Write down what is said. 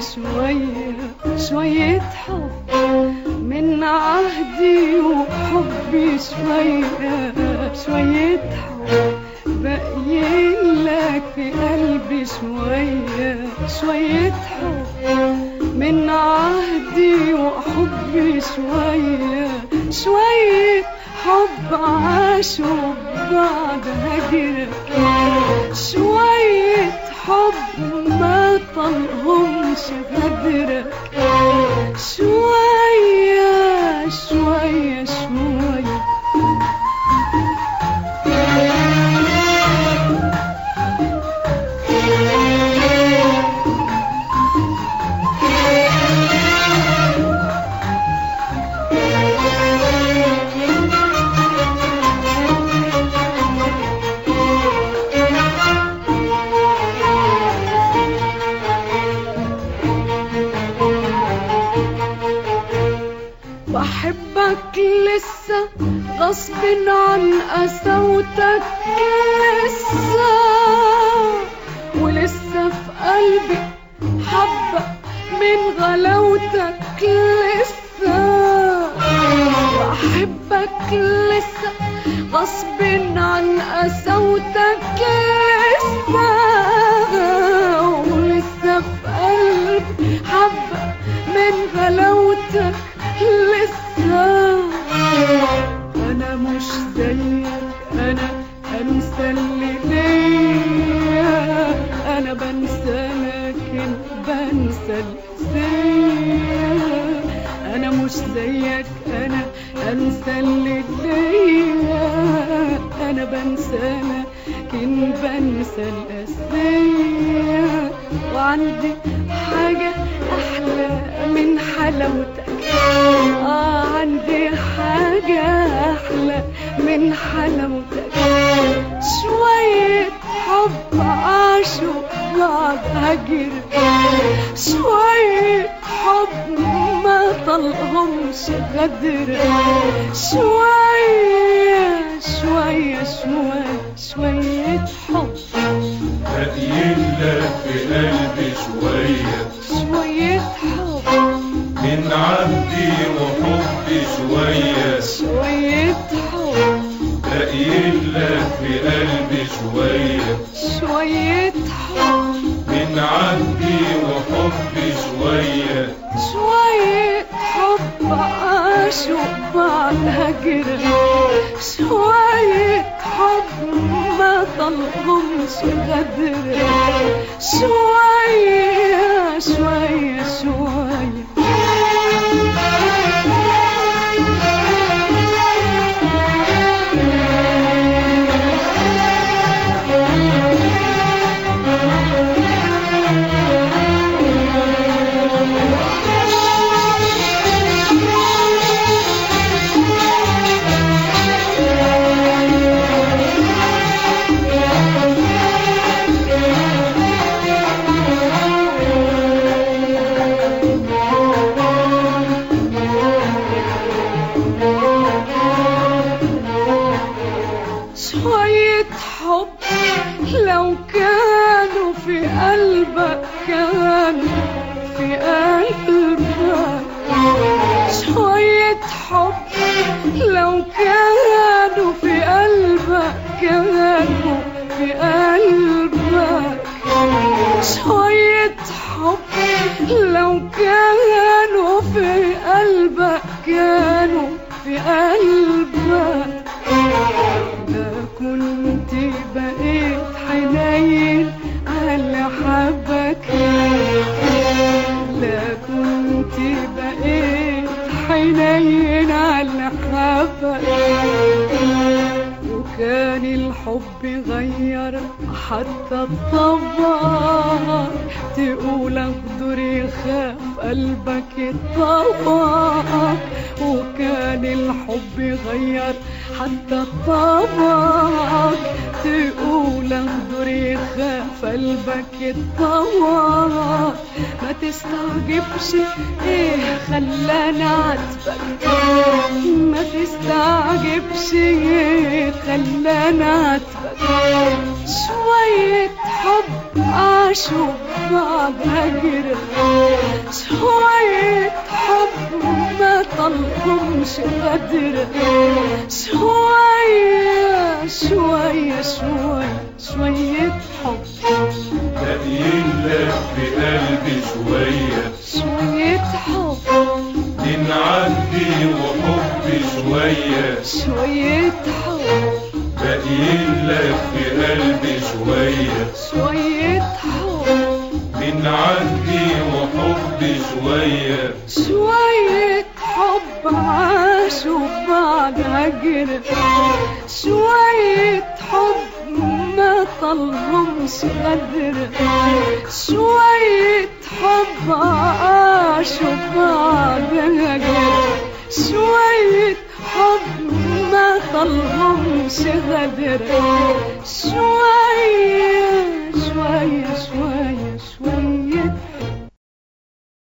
شوية شوية حب من عهدي وحبي شوية شوية حب باقيين لك في قلبي شوية شوية حب من عهدي وحبي شوية شوية حب عاشوا بعد هجرك شوية حب ما طلهمش غدرك شوية بحبك لسه غصب عن قسوتك لسه. اللي ليا أنا بنسى لكن بنسى الزيك أنا مش زيك أنا أنسى اللي ليا أنا بنسى لكن بنسى الاسية وعندي حاجة أحلى من حلاوتك. آه عندي حاجة أحلى من حلاوتك. حب بعد هجر شوية حب ما طلهمش غدر شوية شوية شوية شوية حب. باقيين لك في قلبي شوية شوية حب. من عهدي وحبي شوية. شوية حب. باقيين لك في قلبي شوية شوية حب من عهدي وحبي شوية. شوية حب عاشوا بعد هجر شوية حب ما طلهمش غدر شوية حب لو كانوا في قلبك كانوا في قلبك. شوية حب لو كانوا في قلبك كانوا في قلبك. شوية حب لو كانوا في قلبك كانوا في قلبك. بقيت حنين على حبك وكان الحب غير حتى الطبع تقول أقدر يخاف قلبك الطبع وكان الحب غير حتى الطبع تقول أقدر يخاف قلبك الطبع ما تستعجبش؟ إيه خلاني عاتبك ما تستعجبش؟ إيه خلاني عاتبك شوية حب عاشوا بعد هجر شوية حب ما طلبهمش غدر شوية شوية شوية شوية حب. باقيين لك في قلبي شوية. شوية حب. نعدي وحب شوية. شوية حب. باقيين لك بنعدي وحب شوية. شوية حب عاشوا بعد هجر شوية حب ما طلهمش غدر شوية حب عاشوا بعد هجر شوية حب ما طلهمش غدر شوية شوية شوية